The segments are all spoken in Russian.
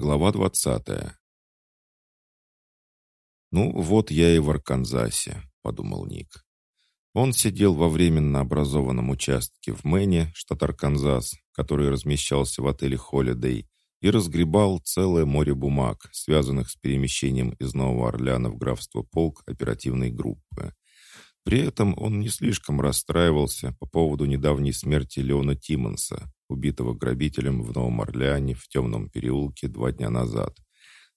Глава двадцатая. «Ну, вот я и в Арканзасе», — подумал Ник. Он сидел во временно образованном участке в Мэне, штат Арканзас, который размещался в отеле «Холидей», и разгребал целое море бумаг, связанных с перемещением из Нового Орлеана в графство Полк оперативной группы. При этом он не слишком расстраивался по поводу недавней смерти Леона Тиммонса, убитого грабителем в Новом Орлеане в темном переулке два дня назад.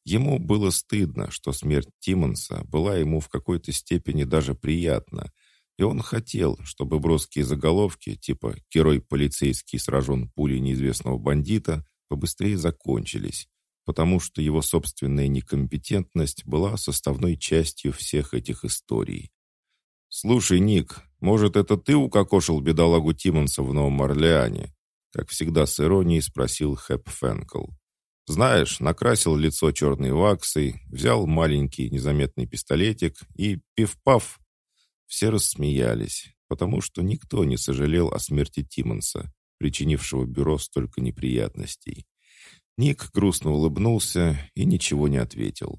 Ему было стыдно, что смерть Тиммонса была ему в какой-то степени даже приятна, и он хотел, чтобы броские заголовки типа «Герой полицейский сражен пулей неизвестного бандита» побыстрее закончились, потому что его собственная некомпетентность была составной частью всех этих историй. «Слушай, Ник, может, это ты укокошил бедолагу Тиммонса в Новом Орлеане?» Как всегда с иронией спросил Хэп Фэнкл. Знаешь, накрасил лицо черной ваксой, взял маленький незаметный пистолетик и пиф-паф. Все рассмеялись, потому что никто не сожалел о смерти Тиммонса, причинившего бюро столько неприятностей. Ник грустно улыбнулся и ничего не ответил.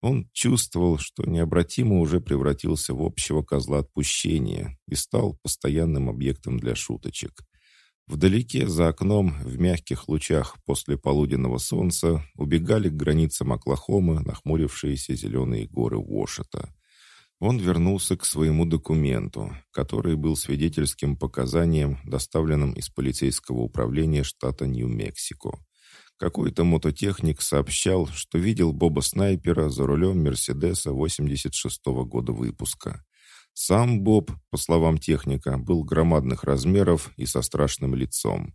Он чувствовал, что необратимо уже превратился в общего козла отпущения и стал постоянным объектом для шуточек. Вдалеке, за окном, в мягких лучах после полуденного солнца, убегали к границам Оклахомы нахмурившиеся зеленые горы Уошета. Он вернулся к своему документу, который был свидетельским показанием, доставленным из полицейского управления штата Нью-Мексико. Какой-то мототехник сообщал, что видел Боба Снайпера за рулем Мерседеса 86-го года выпуска. Сам Боб, по словам техника, был громадных размеров и со страшным лицом.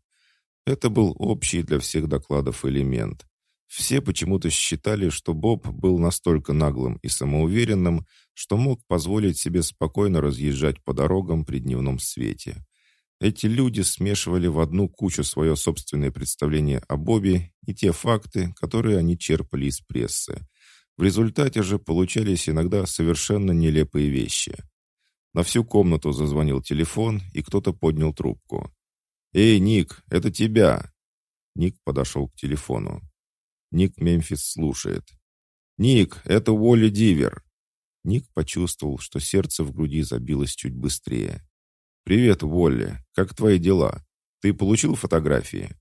Это был общий для всех докладов элемент. Все почему-то считали, что Боб был настолько наглым и самоуверенным, что мог позволить себе спокойно разъезжать по дорогам при дневном свете. Эти люди смешивали в одну кучу свое собственное представление о Бобе и те факты, которые они черпали из прессы. В результате же получались иногда совершенно нелепые вещи. На всю комнату зазвонил телефон, и кто-то поднял трубку. «Эй, Ник, это тебя!» Ник подошел к телефону. Ник Мемфис слушает. «Ник, это Уолли Дивер!» Ник почувствовал, что сердце в груди забилось чуть быстрее. «Привет, Уолли. Как твои дела? Ты получил фотографии?»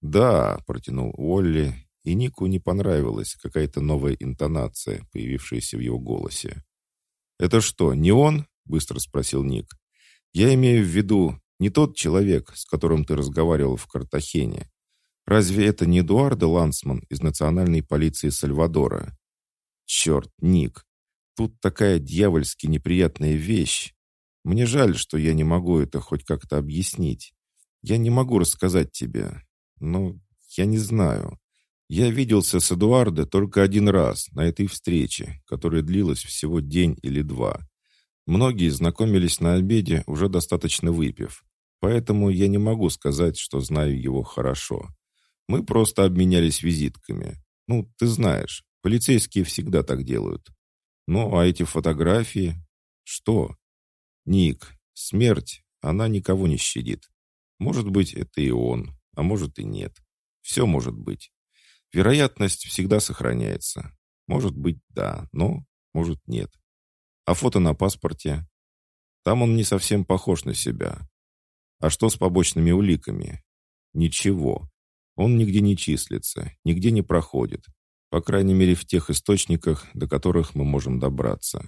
«Да», — протянул Уолли, и Нику не понравилась какая-то новая интонация, появившаяся в его голосе. «Это что, не он?» Быстро спросил Ник. «Я имею в виду не тот человек, с которым ты разговаривал в Картахене. Разве это не Эдуардо Лансман из национальной полиции Сальвадора?» «Черт, Ник, тут такая дьявольски неприятная вещь. Мне жаль, что я не могу это хоть как-то объяснить. Я не могу рассказать тебе. Но я не знаю. Я виделся с Эдуардо только один раз на этой встрече, которая длилась всего день или два. Многие знакомились на обеде, уже достаточно выпив. Поэтому я не могу сказать, что знаю его хорошо. Мы просто обменялись визитками. Ну, ты знаешь, полицейские всегда так делают. Ну, а эти фотографии? Что? Ник, смерть, она никого не щадит. Может быть, это и он, а может и нет. Все может быть. Вероятность всегда сохраняется. Может быть, да, но может нет. А фото на паспорте? Там он не совсем похож на себя. А что с побочными уликами? Ничего. Он нигде не числится, нигде не проходит. По крайней мере, в тех источниках, до которых мы можем добраться.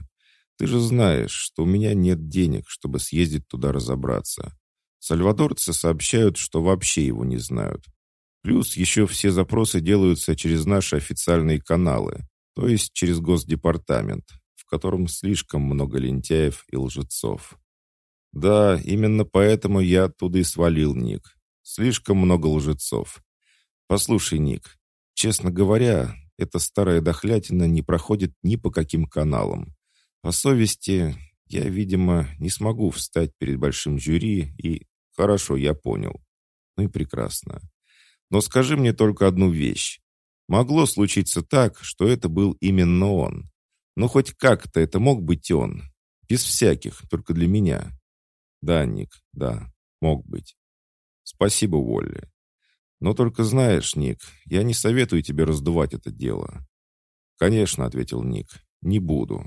Ты же знаешь, что у меня нет денег, чтобы съездить туда разобраться. Сальвадорцы сообщают, что вообще его не знают. Плюс еще все запросы делаются через наши официальные каналы, то есть через Госдепартамент, котором слишком много лентяев и лжецов. Да, именно поэтому я оттуда и свалил, Ник. Слишком много лжецов. Послушай, Ник, честно говоря, эта старая дохлятина не проходит ни по каким каналам. По совести, я, видимо, не смогу встать перед большим жюри и... Хорошо, я понял. Ну и прекрасно. Но скажи мне только одну вещь. Могло случиться так, что это был именно он. Но хоть как-то это мог быть он. Без всяких, только для меня. Да, Ник, да, мог быть. Спасибо, Уолли. Но только знаешь, Ник, я не советую тебе раздувать это дело». «Конечно», — ответил Ник, — «не буду».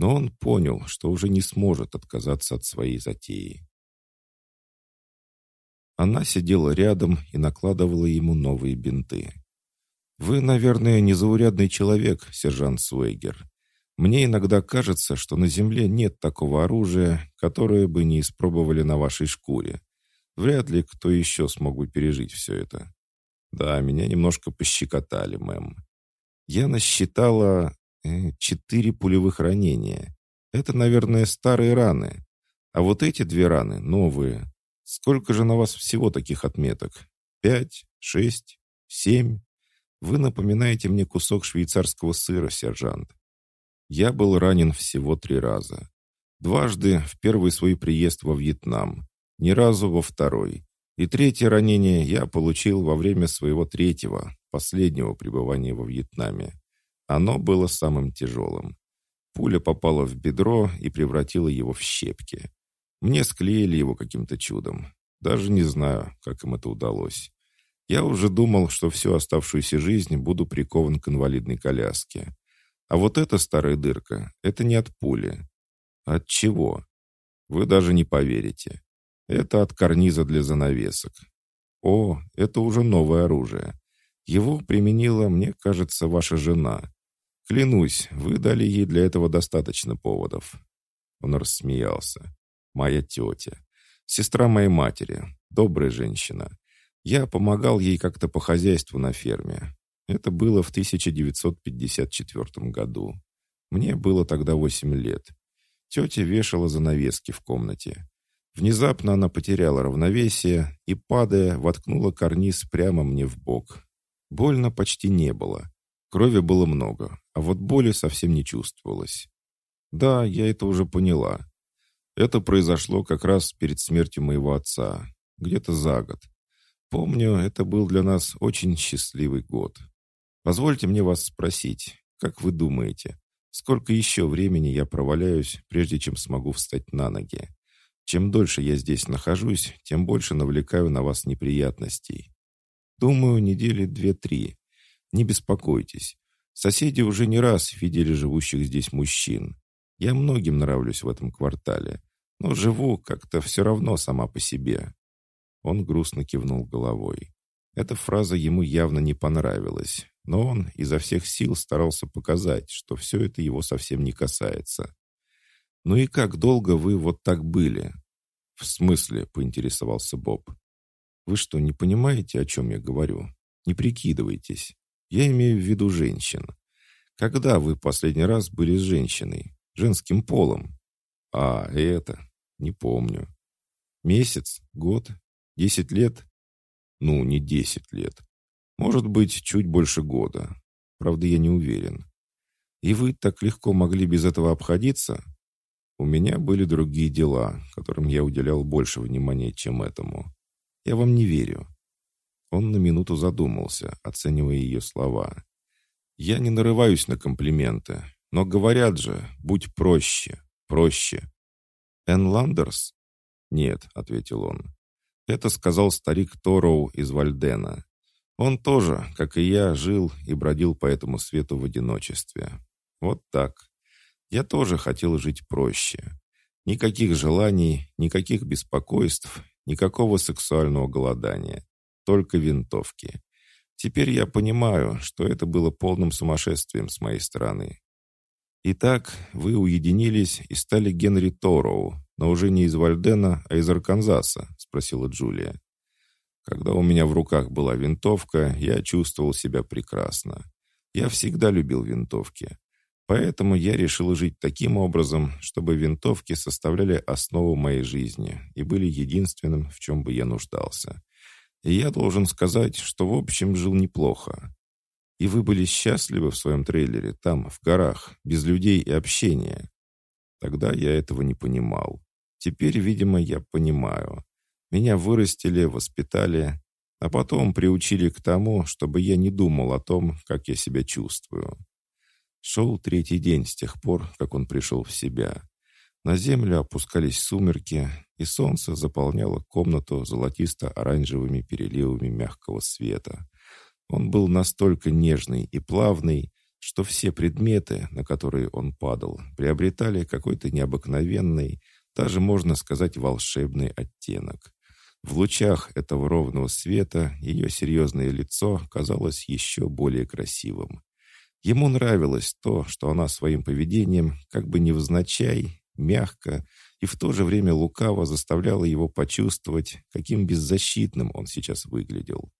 Но он понял, что уже не сможет отказаться от своей затеи. Она сидела рядом и накладывала ему новые бинты. «Вы, наверное, незаурядный человек, сержант Суэгер. Мне иногда кажется, что на Земле нет такого оружия, которое бы не испробовали на вашей шкуре. Вряд ли кто еще смог бы пережить все это. Да, меня немножко пощекотали, мэм. Я насчитала э, четыре пулевых ранения. Это, наверное, старые раны. А вот эти две раны новые. Сколько же на вас всего таких отметок? Пять? Шесть? Семь? Вы напоминаете мне кусок швейцарского сыра, сержант. Я был ранен всего три раза. Дважды в первый свой приезд во Вьетнам, ни разу во второй. И третье ранение я получил во время своего третьего, последнего пребывания во Вьетнаме. Оно было самым тяжелым. Пуля попала в бедро и превратила его в щепки. Мне склеили его каким-то чудом. Даже не знаю, как им это удалось. Я уже думал, что всю оставшуюся жизнь буду прикован к инвалидной коляске. А вот эта старая дырка — это не от пули. От чего? Вы даже не поверите. Это от карниза для занавесок. О, это уже новое оружие. Его применила, мне кажется, ваша жена. Клянусь, вы дали ей для этого достаточно поводов. Он рассмеялся. Моя тетя. Сестра моей матери. Добрая женщина. Я помогал ей как-то по хозяйству на ферме. Это было в 1954 году. Мне было тогда 8 лет. Тетя вешала занавески в комнате. Внезапно она потеряла равновесие и, падая, воткнула карниз прямо мне в бок. Больно почти не было. Крови было много, а вот боли совсем не чувствовалось. Да, я это уже поняла. Это произошло как раз перед смертью моего отца, где-то за год. Помню, это был для нас очень счастливый год. Позвольте мне вас спросить, как вы думаете, сколько еще времени я проваляюсь, прежде чем смогу встать на ноги? Чем дольше я здесь нахожусь, тем больше навлекаю на вас неприятностей. Думаю, недели две-три. Не беспокойтесь. Соседи уже не раз видели живущих здесь мужчин. Я многим нравлюсь в этом квартале, но живу как-то все равно сама по себе». Он грустно кивнул головой. Эта фраза ему явно не понравилась, но он изо всех сил старался показать, что все это его совсем не касается. «Ну и как долго вы вот так были?» «В смысле?» — поинтересовался Боб. «Вы что, не понимаете, о чем я говорю? Не прикидывайтесь. Я имею в виду женщин. Когда вы последний раз были с женщиной? Женским полом?» «А, это? Не помню. Месяц? Год? Десять лет?» «Ну, не десять лет. Может быть, чуть больше года. Правда, я не уверен. И вы так легко могли без этого обходиться? У меня были другие дела, которым я уделял больше внимания, чем этому. Я вам не верю. Он на минуту задумался, оценивая ее слова. Я не нарываюсь на комплименты, но говорят же, будь проще, проще. Энн Ландерс? Нет, ответил он. Это сказал старик Тороу из Вальдена. Он тоже, как и я, жил и бродил по этому свету в одиночестве. Вот так. Я тоже хотел жить проще. Никаких желаний, никаких беспокойств, никакого сексуального голодания. Только винтовки. Теперь я понимаю, что это было полным сумасшествием с моей стороны. Итак, вы уединились и стали Генри Тороу, но уже не из Вальдена, а из Арканзаса, спросила Джулия. Когда у меня в руках была винтовка, я чувствовал себя прекрасно. Я всегда любил винтовки. Поэтому я решил жить таким образом, чтобы винтовки составляли основу моей жизни и были единственным, в чем бы я нуждался. И я должен сказать, что в общем жил неплохо. И вы были счастливы в своем трейлере, там, в горах, без людей и общения. Тогда я этого не понимал. Теперь, видимо, я понимаю. Меня вырастили, воспитали, а потом приучили к тому, чтобы я не думал о том, как я себя чувствую. Шел третий день с тех пор, как он пришел в себя. На землю опускались сумерки, и солнце заполняло комнату золотисто-оранжевыми переливами мягкого света. Он был настолько нежный и плавный, что все предметы, на которые он падал, приобретали какой-то необыкновенный, даже, можно сказать, волшебный оттенок. В лучах этого ровного света ее серьезное лицо казалось еще более красивым. Ему нравилось то, что она своим поведением, как бы невзначай, мягко и в то же время лукаво заставляла его почувствовать, каким беззащитным он сейчас выглядел.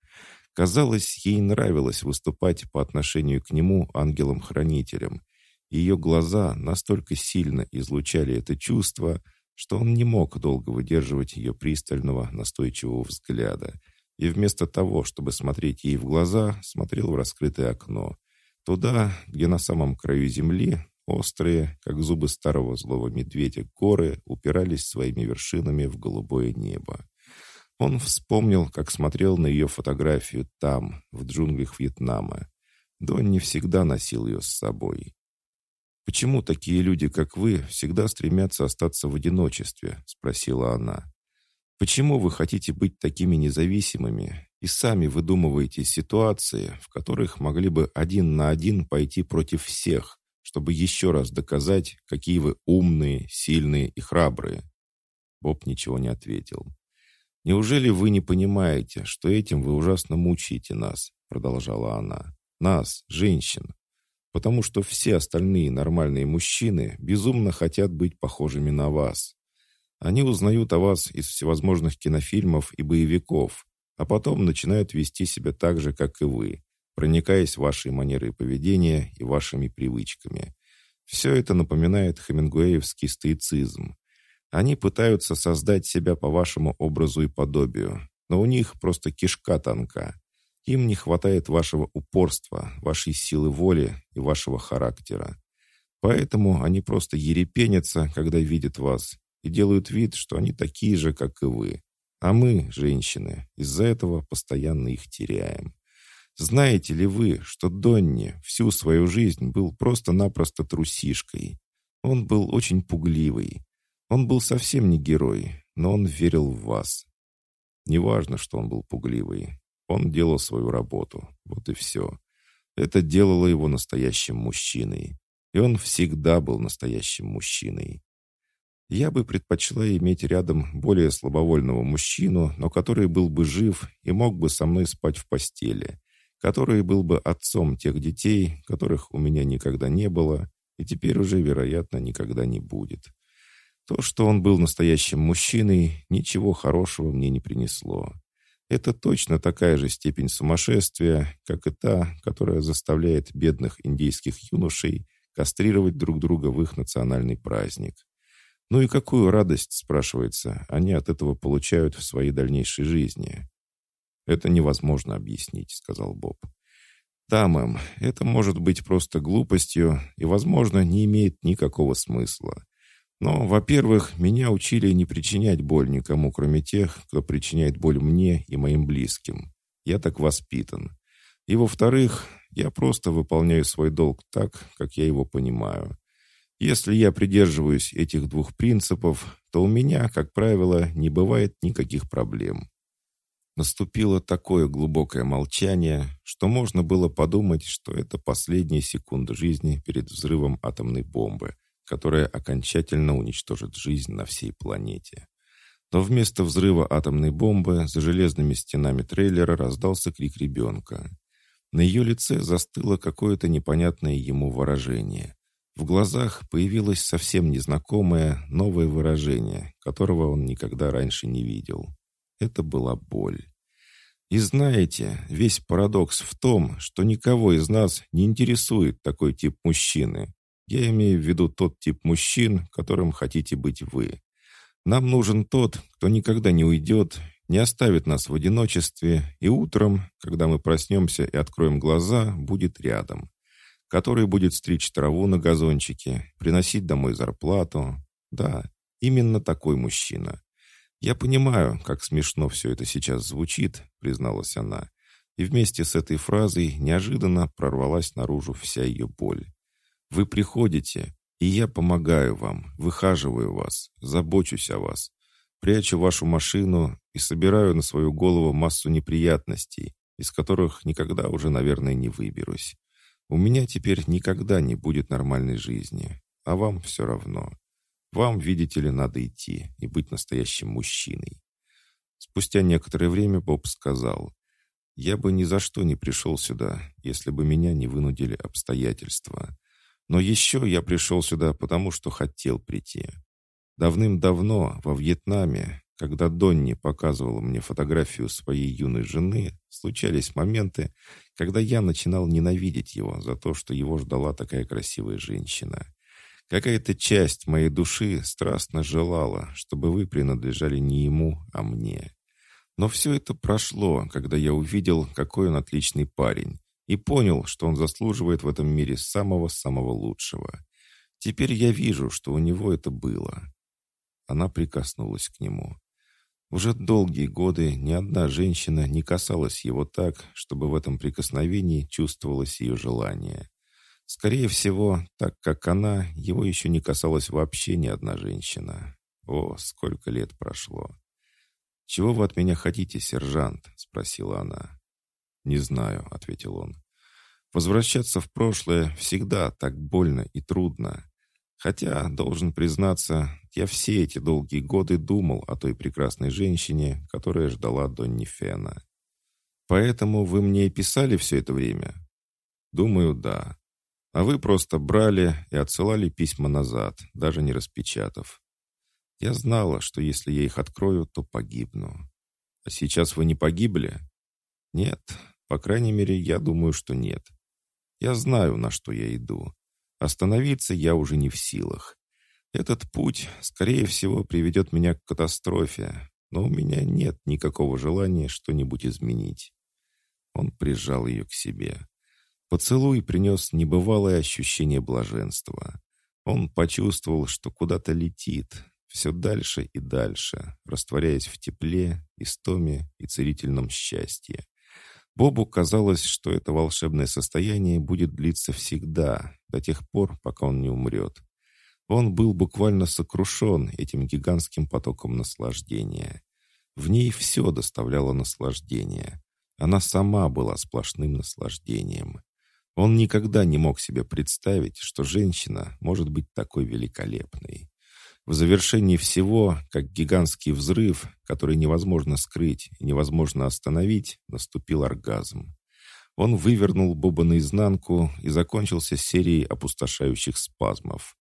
Казалось, ей нравилось выступать по отношению к нему ангелом-хранителем. Ее глаза настолько сильно излучали это чувство, что он не мог долго выдерживать ее пристального, настойчивого взгляда. И вместо того, чтобы смотреть ей в глаза, смотрел в раскрытое окно. Туда, где на самом краю земли острые, как зубы старого злого медведя, горы упирались своими вершинами в голубое небо. Он вспомнил, как смотрел на ее фотографию там, в джунглях Вьетнама. Дон всегда носил ее с собой. «Почему такие люди, как вы, всегда стремятся остаться в одиночестве?» — спросила она. «Почему вы хотите быть такими независимыми и сами выдумываете ситуации, в которых могли бы один на один пойти против всех, чтобы еще раз доказать, какие вы умные, сильные и храбрые?» Боб ничего не ответил. «Неужели вы не понимаете, что этим вы ужасно мучаете нас?» продолжала она. «Нас, женщин. Потому что все остальные нормальные мужчины безумно хотят быть похожими на вас. Они узнают о вас из всевозможных кинофильмов и боевиков, а потом начинают вести себя так же, как и вы, проникаясь вашей манерой поведения и вашими привычками. Все это напоминает хемингуэевский стоицизм. Они пытаются создать себя по вашему образу и подобию, но у них просто кишка тонка. Им не хватает вашего упорства, вашей силы воли и вашего характера. Поэтому они просто ерепенятся, когда видят вас, и делают вид, что они такие же, как и вы. А мы, женщины, из-за этого постоянно их теряем. Знаете ли вы, что Донни всю свою жизнь был просто-напросто трусишкой? Он был очень пугливый, он был совсем не герой, но он верил в вас. Неважно, что он был пугливый. Он делал свою работу. Вот и все. Это делало его настоящим мужчиной. И он всегда был настоящим мужчиной. Я бы предпочла иметь рядом более слабовольного мужчину, но который был бы жив и мог бы со мной спать в постели, который был бы отцом тех детей, которых у меня никогда не было и теперь уже, вероятно, никогда не будет. То, что он был настоящим мужчиной, ничего хорошего мне не принесло. Это точно такая же степень сумасшествия, как и та, которая заставляет бедных индейских юношей кастрировать друг друга в их национальный праздник. Ну и какую радость, спрашивается, они от этого получают в своей дальнейшей жизни? «Это невозможно объяснить», — сказал Боб. «Да, мэм, это может быть просто глупостью и, возможно, не имеет никакого смысла. Но, во-первых, меня учили не причинять боль никому, кроме тех, кто причиняет боль мне и моим близким. Я так воспитан. И, во-вторых, я просто выполняю свой долг так, как я его понимаю. Если я придерживаюсь этих двух принципов, то у меня, как правило, не бывает никаких проблем. Наступило такое глубокое молчание, что можно было подумать, что это последние секунды жизни перед взрывом атомной бомбы – которая окончательно уничтожит жизнь на всей планете. Но вместо взрыва атомной бомбы за железными стенами трейлера раздался крик ребенка. На ее лице застыло какое-то непонятное ему выражение. В глазах появилось совсем незнакомое, новое выражение, которого он никогда раньше не видел. Это была боль. И знаете, весь парадокс в том, что никого из нас не интересует такой тип мужчины. Я имею в виду тот тип мужчин, которым хотите быть вы. Нам нужен тот, кто никогда не уйдет, не оставит нас в одиночестве, и утром, когда мы проснемся и откроем глаза, будет рядом. Который будет стричь траву на газончике, приносить домой зарплату. Да, именно такой мужчина. Я понимаю, как смешно все это сейчас звучит, призналась она. И вместе с этой фразой неожиданно прорвалась наружу вся ее боль. Вы приходите, И я помогаю вам, выхаживаю вас, забочусь о вас, прячу вашу машину и собираю на свою голову массу неприятностей, из которых никогда уже, наверное, не выберусь. У меня теперь никогда не будет нормальной жизни, а вам все равно. Вам, видите ли, надо идти и быть настоящим мужчиной. Спустя некоторое время Боб сказал, «Я бы ни за что не пришел сюда, если бы меня не вынудили обстоятельства. Но еще я пришел сюда, потому что хотел прийти. Давным-давно, во Вьетнаме, когда Донни показывала мне фотографию своей юной жены, случались моменты, когда я начинал ненавидеть его за то, что его ждала такая красивая женщина. Какая-то часть моей души страстно желала, чтобы вы принадлежали не ему, а мне. Но все это прошло, когда я увидел, какой он отличный парень, и понял, что он заслуживает в этом мире самого-самого лучшего. Теперь я вижу, что у него это было. Она прикоснулась к нему. Уже долгие годы ни одна женщина не касалась его так, чтобы в этом прикосновении чувствовалось ее желание. Скорее всего, так как она, его еще не касалась вообще ни одна женщина. О, сколько лет прошло. «Чего вы от меня хотите, сержант?» — спросила она. «Не знаю», — ответил он. «Возвращаться в прошлое всегда так больно и трудно. Хотя, должен признаться, я все эти долгие годы думал о той прекрасной женщине, которая ждала Донни Фена. Поэтому вы мне и писали все это время?» «Думаю, да. А вы просто брали и отсылали письма назад, даже не распечатав. Я знала, что если я их открою, то погибну. А сейчас вы не погибли? Нет, по крайней мере, я думаю, что нет. Я знаю, на что я иду. Остановиться я уже не в силах. Этот путь, скорее всего, приведет меня к катастрофе, но у меня нет никакого желания что-нибудь изменить. Он прижал ее к себе. Поцелуй принес небывалое ощущение блаженства. Он почувствовал, что куда-то летит, все дальше и дальше, растворяясь в тепле, истоме и целительном счастье. Бобу казалось, что это волшебное состояние будет длиться всегда, до тех пор, пока он не умрет. Он был буквально сокрушен этим гигантским потоком наслаждения. В ней все доставляло наслаждение. Она сама была сплошным наслаждением. Он никогда не мог себе представить, что женщина может быть такой великолепной. В завершении всего, как гигантский взрыв, который невозможно скрыть и невозможно остановить, наступил оргазм. Он вывернул Боба наизнанку и закончился серией опустошающих спазмов.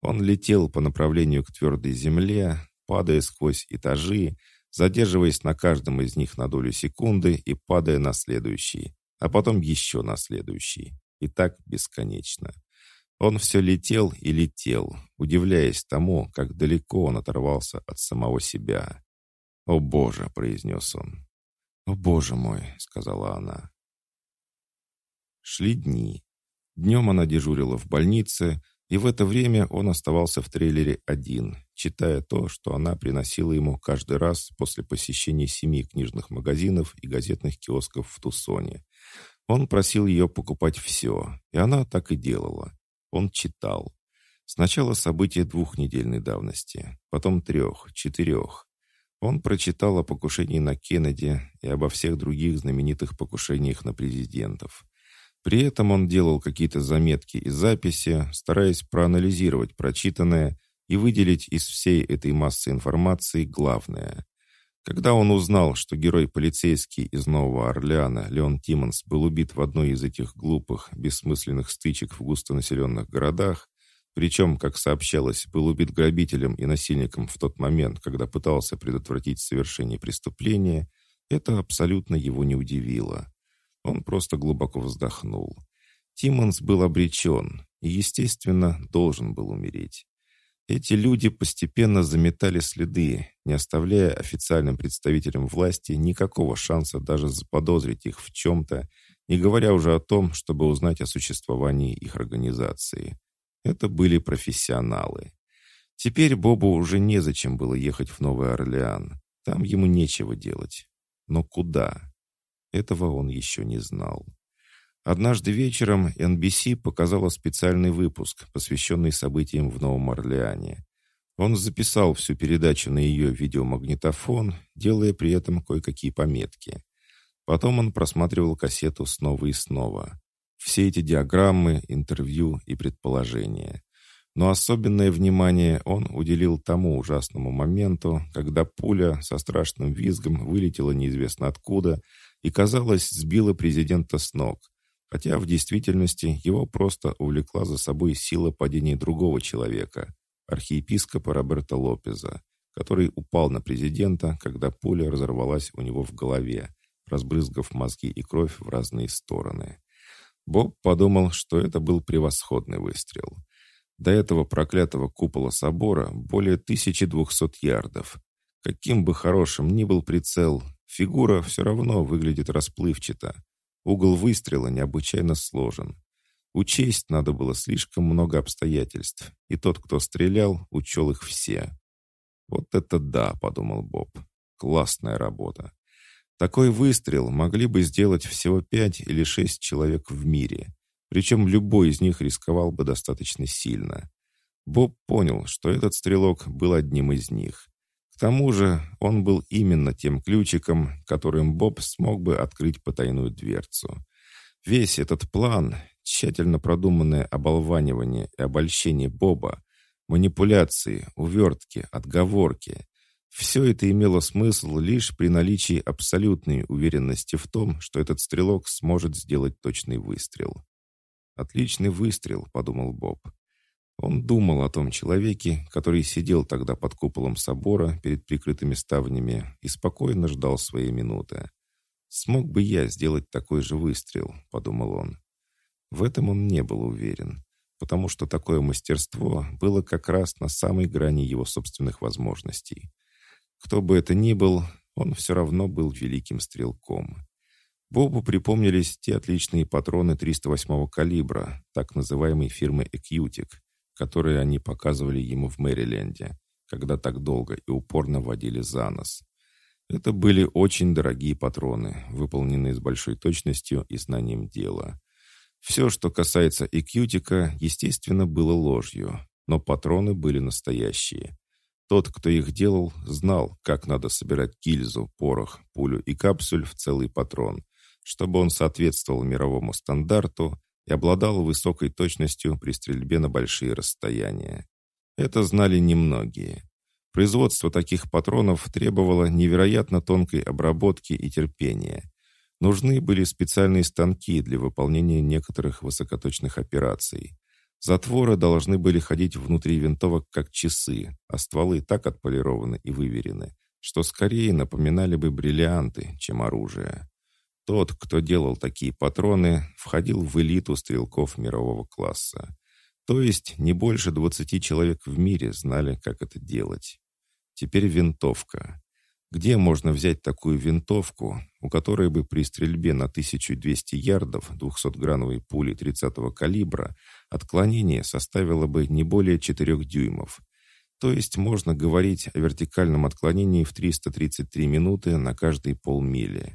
Он летел по направлению к твердой земле, падая сквозь этажи, задерживаясь на каждом из них на долю секунды и падая на следующий а потом еще на следующий. И так бесконечно. Он все летел и летел, удивляясь тому, как далеко он оторвался от самого себя. «О Боже!» — произнес он. «О Боже мой!» — сказала она. Шли дни. Днем она дежурила в больнице, и в это время он оставался в трейлере один, читая то, что она приносила ему каждый раз после посещения семи книжных магазинов и газетных киосков в Тусоне. Он просил ее покупать все, и она так и делала. Он читал. Сначала события двухнедельной давности, потом трех, четырех. Он прочитал о покушении на Кеннеди и обо всех других знаменитых покушениях на президентов. При этом он делал какие-то заметки и записи, стараясь проанализировать прочитанное и выделить из всей этой массы информации главное. Когда он узнал, что герой-полицейский из Нового Орлеана Леон Тиммонс был убит в одной из этих глупых, бессмысленных стычек в густонаселенных городах, причем, как сообщалось, был убит грабителем и насильником в тот момент, когда пытался предотвратить совершение преступления, это абсолютно его не удивило. Он просто глубоко вздохнул. Тиммонс был обречен и, естественно, должен был умереть. Эти люди постепенно заметали следы, не оставляя официальным представителям власти никакого шанса даже заподозрить их в чем-то, не говоря уже о том, чтобы узнать о существовании их организации. Это были профессионалы. Теперь Бобу уже незачем было ехать в Новый Орлеан. Там ему нечего делать. Но куда? Этого он еще не знал. Однажды вечером NBC показала специальный выпуск, посвященный событиям в Новом Орлеане. Он записал всю передачу на ее видеомагнитофон, делая при этом кое-какие пометки. Потом он просматривал кассету снова и снова. Все эти диаграммы, интервью и предположения. Но особенное внимание он уделил тому ужасному моменту, когда пуля со страшным визгом вылетела неизвестно откуда и, казалось, сбила президента с ног, хотя в действительности его просто увлекла за собой сила падения другого человека, архиепископа Роберта Лопеза, который упал на президента, когда пуля разорвалась у него в голове, разбрызгав мозги и кровь в разные стороны. Боб подумал, что это был превосходный выстрел. До этого проклятого купола собора более 1200 ярдов. Каким бы хорошим ни был прицел, фигура все равно выглядит расплывчато. Угол выстрела необычайно сложен. Учесть надо было слишком много обстоятельств, и тот, кто стрелял, учел их все. «Вот это да», — подумал Боб. «Классная работа. Такой выстрел могли бы сделать всего пять или шесть человек в мире. Причем любой из них рисковал бы достаточно сильно. Боб понял, что этот стрелок был одним из них. К тому же он был именно тем ключиком, которым Боб смог бы открыть потайную дверцу. Весь этот план, тщательно продуманное оболванивание и обольщение Боба, манипуляции, увертки, отговорки, все это имело смысл лишь при наличии абсолютной уверенности в том, что этот стрелок сможет сделать точный выстрел. «Отличный выстрел», — подумал Боб. Он думал о том человеке, который сидел тогда под куполом собора перед прикрытыми ставнями и спокойно ждал своей минуты. «Смог бы я сделать такой же выстрел?» — подумал он. В этом он не был уверен, потому что такое мастерство было как раз на самой грани его собственных возможностей. Кто бы это ни был, он все равно был великим стрелком. Бобу припомнились те отличные патроны 308-го калибра, так называемой фирмы «Экьютик», которые они показывали ему в Мэриленде, когда так долго и упорно водили за нос. Это были очень дорогие патроны, выполненные с большой точностью и знанием дела. Все, что касается Экьютика, естественно, было ложью, но патроны были настоящие. Тот, кто их делал, знал, как надо собирать гильзу, порох, пулю и капсуль в целый патрон, чтобы он соответствовал мировому стандарту и обладал высокой точностью при стрельбе на большие расстояния. Это знали немногие. Производство таких патронов требовало невероятно тонкой обработки и терпения. Нужны были специальные станки для выполнения некоторых высокоточных операций. Затворы должны были ходить внутри винтовок как часы, а стволы так отполированы и выверены, что скорее напоминали бы бриллианты, чем оружие. Тот, кто делал такие патроны, входил в элиту стрелков мирового класса. То есть не больше 20 человек в мире знали, как это делать. Теперь винтовка. Где можно взять такую винтовку, у которой бы при стрельбе на 1200 ярдов 200-грановой пули 30-го калибра отклонение составило бы не более 4 дюймов? То есть можно говорить о вертикальном отклонении в 333 минуты на каждые полмили.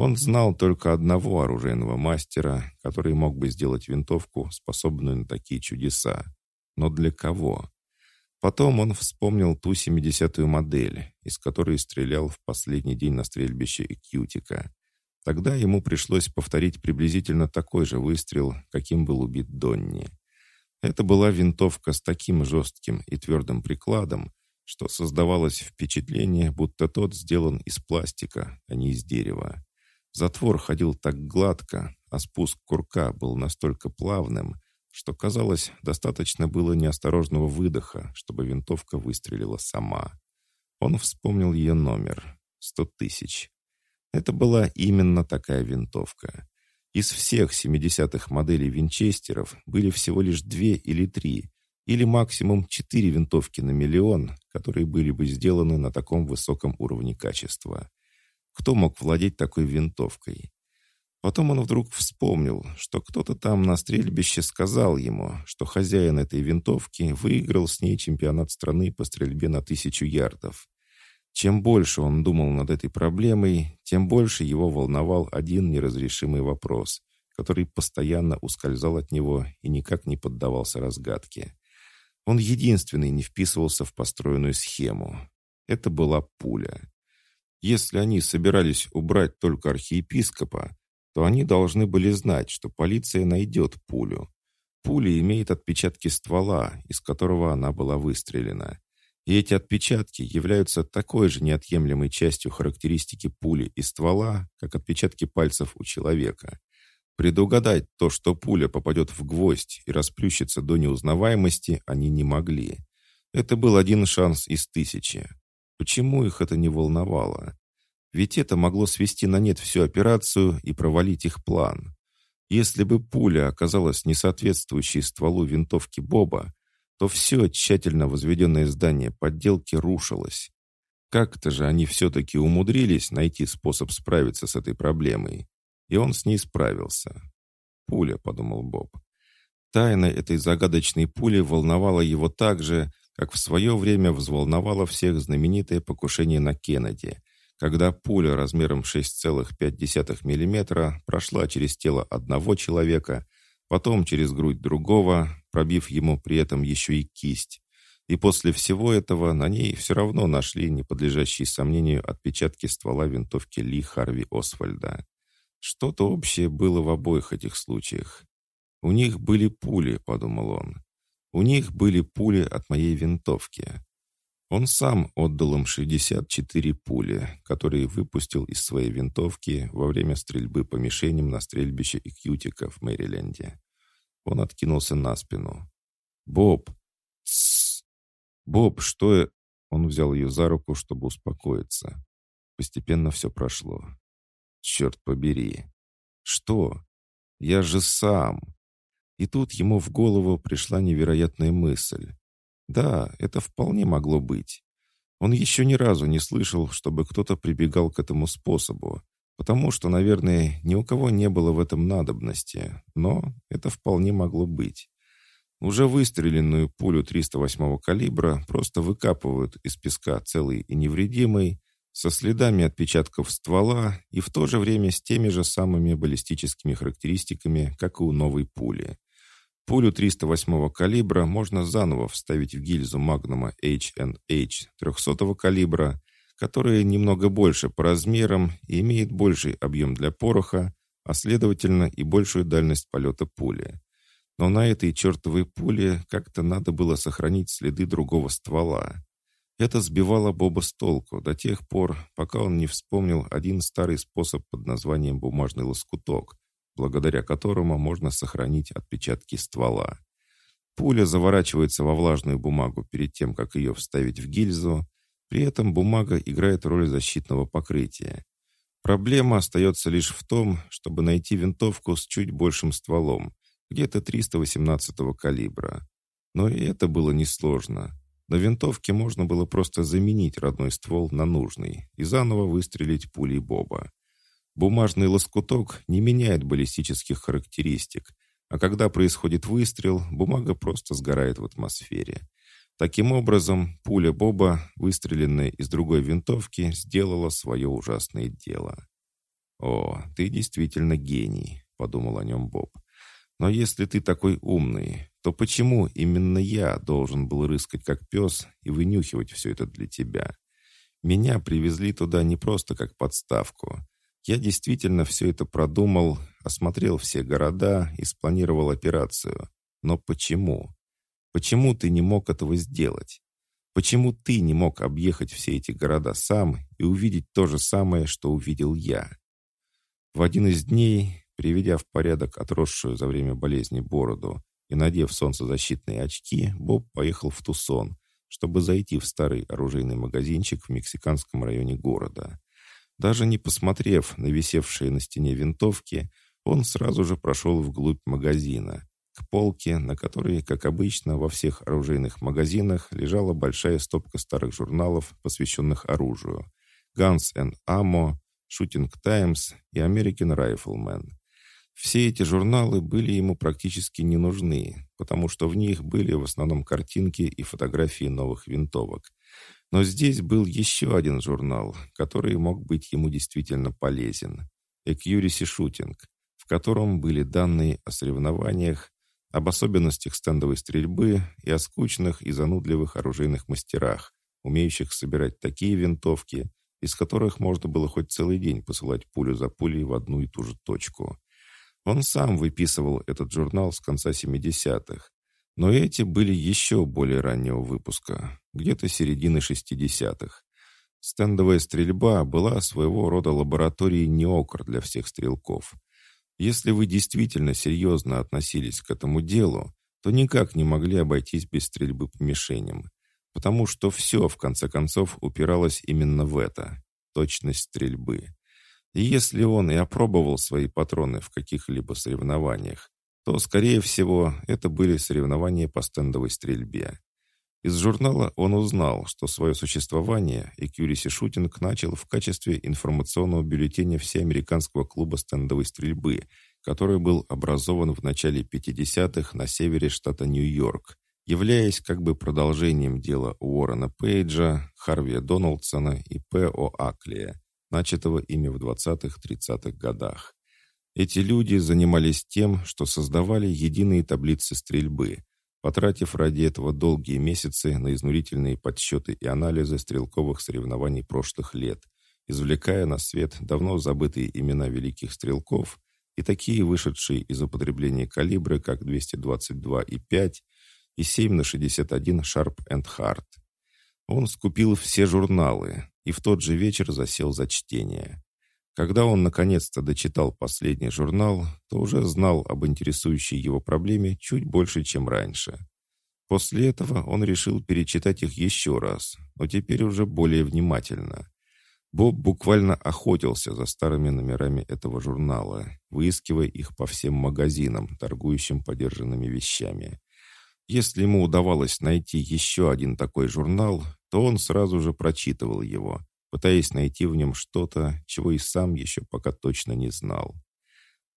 Он знал только одного оружейного мастера, который мог бы сделать винтовку, способную на такие чудеса. Но для кого? Потом он вспомнил ту 70-ю модель, из которой стрелял в последний день на стрельбище Экьютика. Тогда ему пришлось повторить приблизительно такой же выстрел, каким был убит Донни. Это была винтовка с таким жестким и твердым прикладом, что создавалось впечатление, будто тот сделан из пластика, а не из дерева. Затвор ходил так гладко, а спуск курка был настолько плавным, что, казалось, достаточно было неосторожного выдоха, чтобы винтовка выстрелила сама. Он вспомнил ее номер — сто тысяч. Это была именно такая винтовка. Из всех 70-х моделей винчестеров были всего лишь две или три, или максимум четыре винтовки на миллион, которые были бы сделаны на таком высоком уровне качества. Кто мог владеть такой винтовкой? Потом он вдруг вспомнил, что кто-то там на стрельбище сказал ему, что хозяин этой винтовки выиграл с ней чемпионат страны по стрельбе на тысячу ярдов. Чем больше он думал над этой проблемой, тем больше его волновал один неразрешимый вопрос, который постоянно ускользал от него и никак не поддавался разгадке. Он единственный не вписывался в построенную схему. Это была пуля. Если они собирались убрать только архиепископа, то они должны были знать, что полиция найдет пулю. Пуля имеет отпечатки ствола, из которого она была выстрелена. И эти отпечатки являются такой же неотъемлемой частью характеристики пули и ствола, как отпечатки пальцев у человека. Предугадать то, что пуля попадет в гвоздь и расплющится до неузнаваемости, они не могли. Это был один шанс из тысячи. Почему их это не волновало? Ведь это могло свести на нет всю операцию и провалить их план. Если бы пуля оказалась несоответствующей стволу винтовки Боба, то все тщательно возведенное здание подделки рушилось. Как-то же они все-таки умудрились найти способ справиться с этой проблемой. И он с ней справился. «Пуля», — подумал Боб. Тайна этой загадочной пули волновала его так же, как в свое время взволновало всех знаменитое покушение на Кеннеди, когда пуля размером 6,5 мм прошла через тело одного человека, потом через грудь другого, пробив ему при этом еще и кисть. И после всего этого на ней все равно нашли неподлежащие сомнению отпечатки ствола винтовки Ли Харви Освальда. Что-то общее было в обоих этих случаях. «У них были пули», — подумал он. «У них были пули от моей винтовки. Он сам отдал им 64 пули, которые выпустил из своей винтовки во время стрельбы по мишеням на стрельбище Икьютика в Мэриленде. Он откинулся на спину. «Боб!» Тссс. «Боб, что я...» Он взял ее за руку, чтобы успокоиться. Постепенно все прошло. «Черт побери!» «Что? Я же сам!» И тут ему в голову пришла невероятная мысль. Да, это вполне могло быть. Он еще ни разу не слышал, чтобы кто-то прибегал к этому способу, потому что, наверное, ни у кого не было в этом надобности, но это вполне могло быть. Уже выстреленную пулю 308 калибра просто выкапывают из песка целый и невредимый, со следами отпечатков ствола и в то же время с теми же самыми баллистическими характеристиками, как и у новой пули. Пулю 308 калибра можно заново вставить в гильзу магнума H&H 300 калибра, которая немного больше по размерам и имеет больший объем для пороха, а следовательно и большую дальность полета пули. Но на этой чертовой пуле как-то надо было сохранить следы другого ствола. Это сбивало Боба с толку до тех пор, пока он не вспомнил один старый способ под названием «бумажный лоскуток», благодаря которому можно сохранить отпечатки ствола. Пуля заворачивается во влажную бумагу перед тем, как ее вставить в гильзу. При этом бумага играет роль защитного покрытия. Проблема остается лишь в том, чтобы найти винтовку с чуть большим стволом, где-то 318 калибра. Но и это было несложно. На винтовке можно было просто заменить родной ствол на нужный и заново выстрелить пулей Боба. Бумажный лоскуток не меняет баллистических характеристик, а когда происходит выстрел, бумага просто сгорает в атмосфере. Таким образом, пуля Боба, выстреленная из другой винтовки, сделала свое ужасное дело. «О, ты действительно гений», — подумал о нем Боб. «Но если ты такой умный, то почему именно я должен был рыскать как пес и вынюхивать все это для тебя? Меня привезли туда не просто как подставку. Я действительно все это продумал, осмотрел все города и спланировал операцию. Но почему? Почему ты не мог этого сделать? Почему ты не мог объехать все эти города сам и увидеть то же самое, что увидел я? В один из дней, приведя в порядок отросшую за время болезни бороду и надев солнцезащитные очки, Боб поехал в Тусон, чтобы зайти в старый оружейный магазинчик в мексиканском районе города. Даже не посмотрев на висевшие на стене винтовки, он сразу же прошел вглубь магазина, к полке, на которой, как обычно, во всех оружейных магазинах лежала большая стопка старых журналов, посвященных оружию. Guns and Ammo, Shooting Times и American Rifleman. Все эти журналы были ему практически не нужны, потому что в них были в основном картинки и фотографии новых винтовок. Но здесь был еще один журнал, который мог быть ему действительно полезен. Accuracy Shooting, в котором были данные о соревнованиях, об особенностях стендовой стрельбы и о скучных и занудливых оружейных мастерах, умеющих собирать такие винтовки, из которых можно было хоть целый день посылать пулю за пулей в одну и ту же точку. Он сам выписывал этот журнал с конца 70-х, но эти были еще более раннего выпуска, где-то середины 60-х. Стендовая стрельба была своего рода лабораторией неокр для всех стрелков. Если вы действительно серьезно относились к этому делу, то никак не могли обойтись без стрельбы по мишеням, потому что все, в конце концов, упиралось именно в это – точность стрельбы. И если он и опробовал свои патроны в каких-либо соревнованиях, то, скорее всего, это были соревнования по стендовой стрельбе. Из журнала он узнал, что свое существование Accuracy Shooting начал в качестве информационного бюллетеня Всеамериканского клуба стендовой стрельбы, который был образован в начале 50-х на севере штата Нью-Йорк, являясь как бы продолжением дела Уоррена Пейджа, Харви Доналдсона и П.О. Аклия, начатого ими в 20-30-х годах. Эти люди занимались тем, что создавали единые таблицы стрельбы – потратив ради этого долгие месяцы на изнурительные подсчеты и анализы стрелковых соревнований прошлых лет, извлекая на свет давно забытые имена великих стрелков и такие вышедшие из употребления калибры, как 222 и 5 и 7 на 61 Sharp and Hard. Он скупил все журналы и в тот же вечер засел за чтение. Когда он наконец-то дочитал последний журнал, то уже знал об интересующей его проблеме чуть больше, чем раньше. После этого он решил перечитать их еще раз, но теперь уже более внимательно. Боб буквально охотился за старыми номерами этого журнала, выискивая их по всем магазинам, торгующим подержанными вещами. Если ему удавалось найти еще один такой журнал, то он сразу же прочитывал его, пытаясь найти в нем что-то, чего и сам еще пока точно не знал.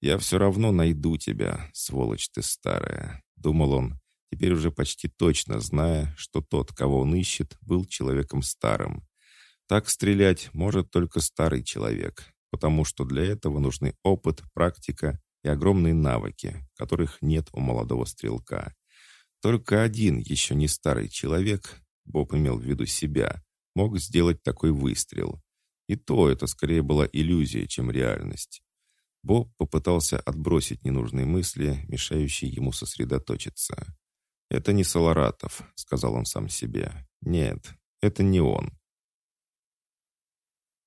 «Я все равно найду тебя, сволочь ты старая», — думал он, теперь уже почти точно зная, что тот, кого он ищет, был человеком старым. Так стрелять может только старый человек, потому что для этого нужны опыт, практика и огромные навыки, которых нет у молодого стрелка. Только один еще не старый человек, Боб имел в виду себя, мог сделать такой выстрел. И то это скорее была иллюзия, чем реальность. Боб попытался отбросить ненужные мысли, мешающие ему сосредоточиться. «Это не Солоратов», — сказал он сам себе. «Нет, это не он».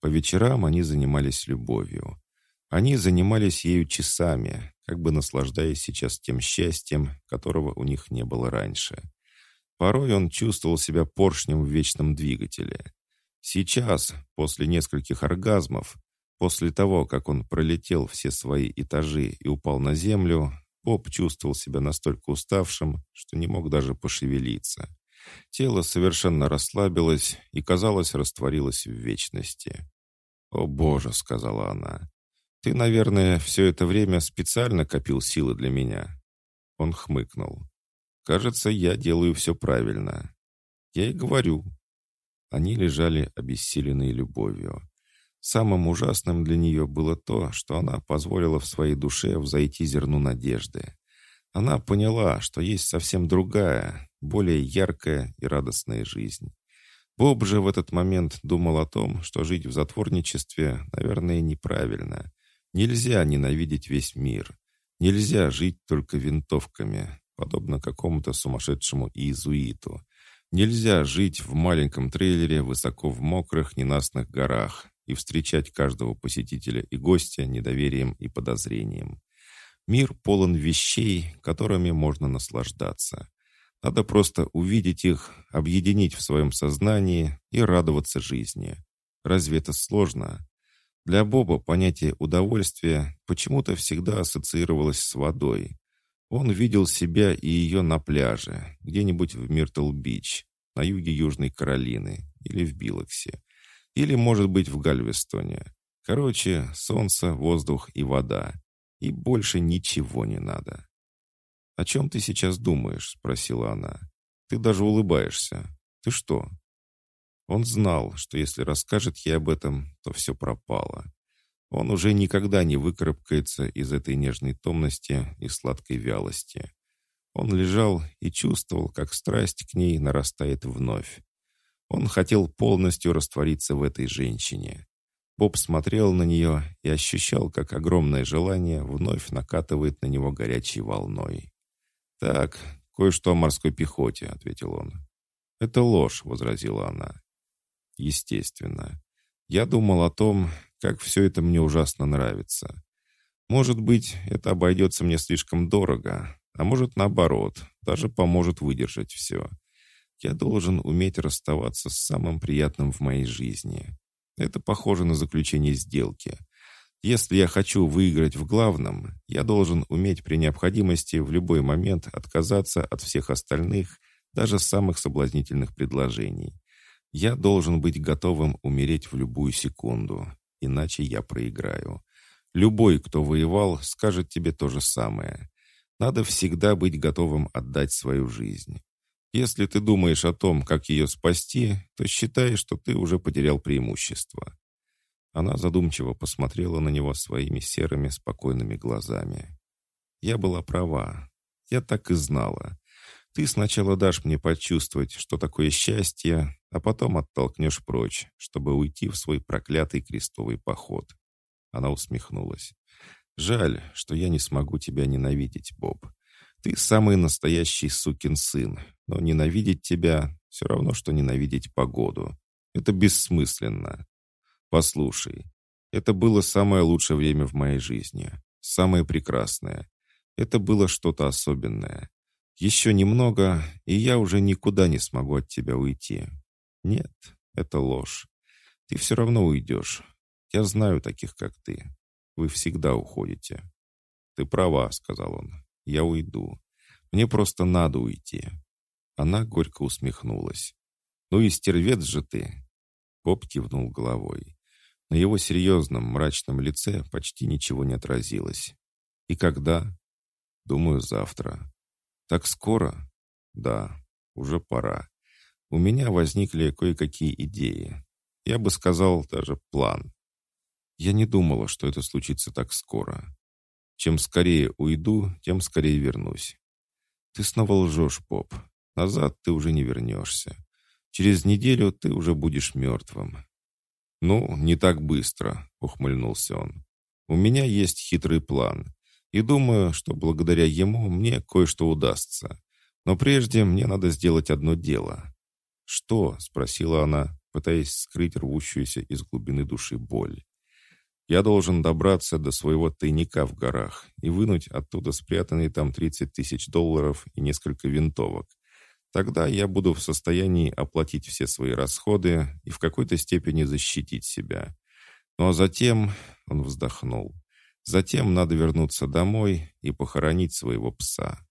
По вечерам они занимались любовью. Они занимались ею часами, как бы наслаждаясь сейчас тем счастьем, которого у них не было раньше. Порой он чувствовал себя поршнем в вечном двигателе. Сейчас, после нескольких оргазмов, после того, как он пролетел все свои этажи и упал на землю, Боб чувствовал себя настолько уставшим, что не мог даже пошевелиться. Тело совершенно расслабилось и, казалось, растворилось в вечности. «О, Боже!» — сказала она. «Ты, наверное, все это время специально копил силы для меня». Он хмыкнул. Кажется, я делаю все правильно. Я и говорю. Они лежали обессиленные любовью. Самым ужасным для нее было то, что она позволила в своей душе взойти зерну надежды. Она поняла, что есть совсем другая, более яркая и радостная жизнь. Боб же в этот момент думал о том, что жить в затворничестве, наверное, неправильно. Нельзя ненавидеть весь мир. Нельзя жить только винтовками подобно какому-то сумасшедшему иезуиту. Нельзя жить в маленьком трейлере высоко в мокрых ненастных горах и встречать каждого посетителя и гостя недоверием и подозрением. Мир полон вещей, которыми можно наслаждаться. Надо просто увидеть их, объединить в своем сознании и радоваться жизни. Разве это сложно? Для Боба понятие удовольствия почему-то всегда ассоциировалось с водой. Он видел себя и ее на пляже, где-нибудь в Миртл-Бич, на юге Южной Каролины, или в Билоксе, или, может быть, в Гальвестоне. Короче, солнце, воздух и вода. И больше ничего не надо. «О чем ты сейчас думаешь?» — спросила она. «Ты даже улыбаешься. Ты что?» Он знал, что если расскажет ей об этом, то все пропало. Он уже никогда не выкарабкается из этой нежной томности и сладкой вялости. Он лежал и чувствовал, как страсть к ней нарастает вновь. Он хотел полностью раствориться в этой женщине. Боб смотрел на нее и ощущал, как огромное желание вновь накатывает на него горячей волной. «Так, кое-что о морской пехоте», — ответил он. «Это ложь», — возразила она. «Естественно. Я думал о том, как все это мне ужасно нравится. Может быть, это обойдется мне слишком дорого, а может, наоборот, даже поможет выдержать все. Я должен уметь расставаться с самым приятным в моей жизни. Это похоже на заключение сделки. Если я хочу выиграть в главном, я должен уметь при необходимости в любой момент отказаться от всех остальных, даже самых соблазнительных предложений. Я должен быть готовым умереть в любую секунду, иначе я проиграю. Любой, кто воевал, скажет тебе то же самое. Надо всегда быть готовым отдать свою жизнь. Если ты думаешь о том, как ее спасти, то считай, что ты уже потерял преимущество». Она задумчиво посмотрела на него своими серыми спокойными глазами. «Я была права. Я так и знала. Ты сначала дашь мне почувствовать, что такое счастье, а потом оттолкнешь прочь, чтобы уйти в свой проклятый крестовый поход». Она усмехнулась. «Жаль, что я не смогу тебя ненавидеть, Боб. Ты самый настоящий сукин сын, но ненавидеть тебя все равно, что ненавидеть погоду. Это бессмысленно. Послушай, это было самое лучшее время в моей жизни. Самое прекрасное. Это было что-то особенное. Еще немного, и я уже никуда не смогу от тебя уйти. Нет, это ложь. Ты все равно уйдешь. Я знаю таких, как ты. Вы всегда уходите. Ты права, сказал он. Я уйду. Мне просто надо уйти. Она горько усмехнулась. «Ну и стервец же ты!» Боб кивнул головой. На его серьезном, мрачном лице почти ничего не отразилось. «И когда?» «Думаю, завтра». «Так скоро?» «Да, уже пора. У меня возникли кое-какие идеи. Я бы сказал, даже план. Я не думала, что это случится так скоро. Чем скорее уйду, тем скорее вернусь. Ты снова лжешь, Боб. Назад ты уже не вернешься. Через неделю ты уже будешь мертвым». «Ну, не так быстро», — ухмыльнулся он. «У меня есть хитрый план, и думаю, что благодаря ему мне кое-что удастся. Но прежде мне надо сделать одно дело». «Что?» — спросила она, пытаясь скрыть рвущуюся из глубины души боль. «Я должен добраться до своего тайника в горах и вынуть оттуда спрятанные там 30 тысяч долларов и несколько винтовок, Тогда я буду в состоянии оплатить все свои расходы и в какой-то степени защитить себя. Ну а затем, он вздохнул, затем надо вернуться домой и похоронить своего пса.